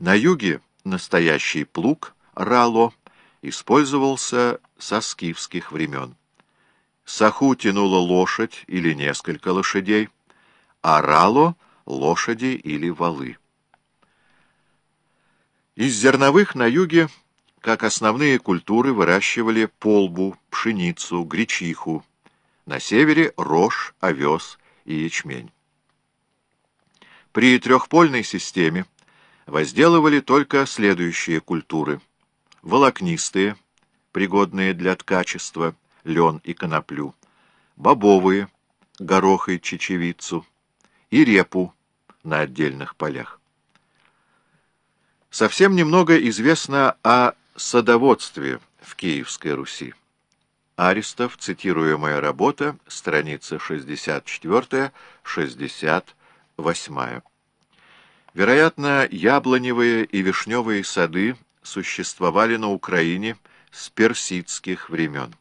На юге настоящий плуг рало использовался со скифских времен. Саху тянула лошадь или несколько лошадей, а рало — лошади или валы. Из зерновых на юге, как основные культуры, выращивали полбу, пшеницу, гречиху, на севере — рожь, овес и ячмень. При трехпольной системе возделывали только следующие культуры. Волокнистые, пригодные для ткачества, лен и коноплю, бобовые, горох и чечевицу, и репу на отдельных полях. Совсем немного известно о садоводстве в Киевской Руси. Аристов, цитируемая работа, страница 64-68. Вероятно, яблоневые и вишневые сады существовали на Украине с персидских времен.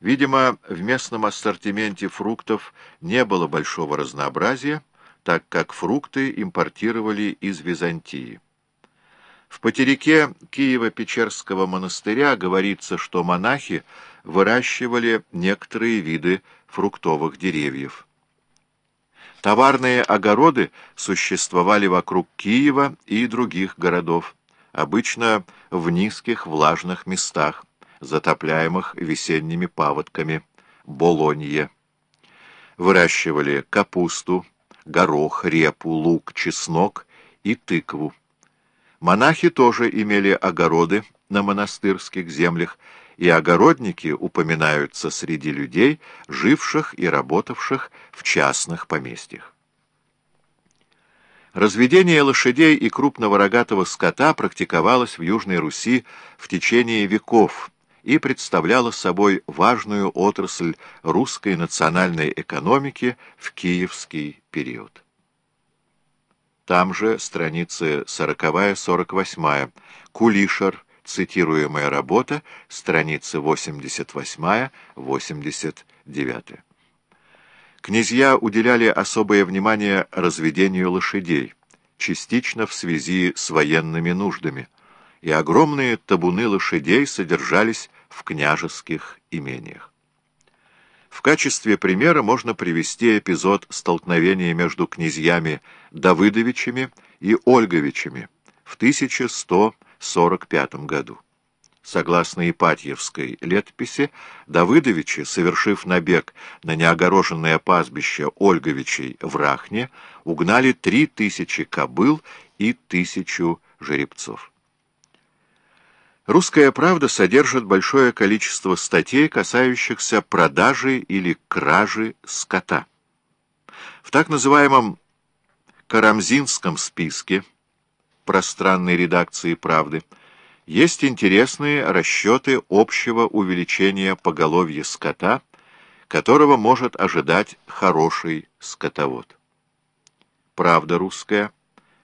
Видимо, в местном ассортименте фруктов не было большого разнообразия, так как фрукты импортировали из Византии. В потерике Киева-Печерского монастыря говорится, что монахи выращивали некоторые виды фруктовых деревьев. Товарные огороды существовали вокруг Киева и других городов, обычно в низких влажных местах, затопляемых весенними паводками, Болонье. Выращивали капусту, горох, репу, лук, чеснок и тыкву. Монахи тоже имели огороды на монастырских землях, и огородники упоминаются среди людей, живших и работавших в частных поместьях. Разведение лошадей и крупного рогатого скота практиковалось в Южной Руси в течение веков и представляло собой важную отрасль русской национальной экономики в киевский период. Там же страницы 40-48, Кулишер, Цитируемая работа, страницы 88-89. Князья уделяли особое внимание разведению лошадей, частично в связи с военными нуждами, и огромные табуны лошадей содержались в княжеских имениях. В качестве примера можно привести эпизод столкновения между князьями Давыдовичами и Ольговичами в 1100 45 году. Согласно Ипатьевской летописи, Давыдовичи, совершив набег на неогороженное пастбище Ольговичей в Рахне, угнали три тысячи кобыл и тысячу жеребцов. «Русская правда» содержит большое количество статей, касающихся продажи или кражи скота. В так называемом Карамзинском списке пространной редакции «Правды», есть интересные расчеты общего увеличения поголовья скота, которого может ожидать хороший скотовод. «Правда русская»,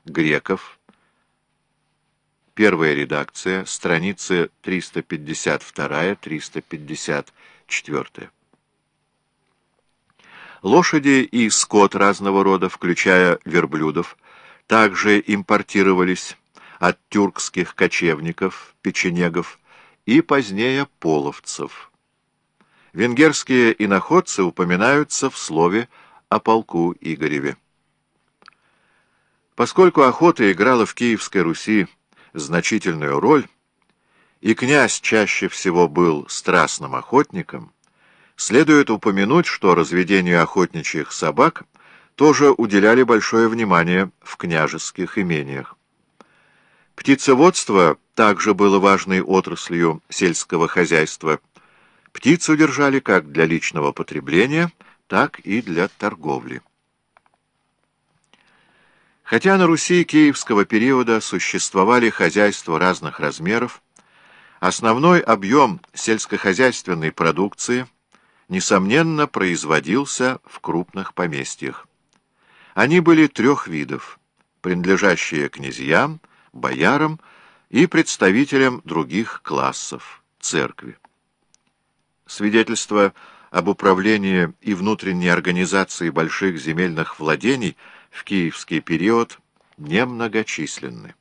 Греков, первая редакция, страницы 352-354. Лошади и скот разного рода, включая верблюдов, также импортировались от тюркских кочевников, печенегов и позднее половцев. Венгерские иноходцы упоминаются в слове о полку Игореве. Поскольку охота играла в Киевской Руси значительную роль, и князь чаще всего был страстным охотником, следует упомянуть, что разведению охотничьих собак – тоже уделяли большое внимание в княжеских имениях. Птицеводство также было важной отраслью сельского хозяйства. Птицу держали как для личного потребления, так и для торговли. Хотя на Руси киевского периода существовали хозяйства разных размеров, основной объем сельскохозяйственной продукции, несомненно, производился в крупных поместьях. Они были трех видов, принадлежащие князьям, боярам и представителям других классов церкви. Свидетельства об управлении и внутренней организации больших земельных владений в киевский период немногочисленны.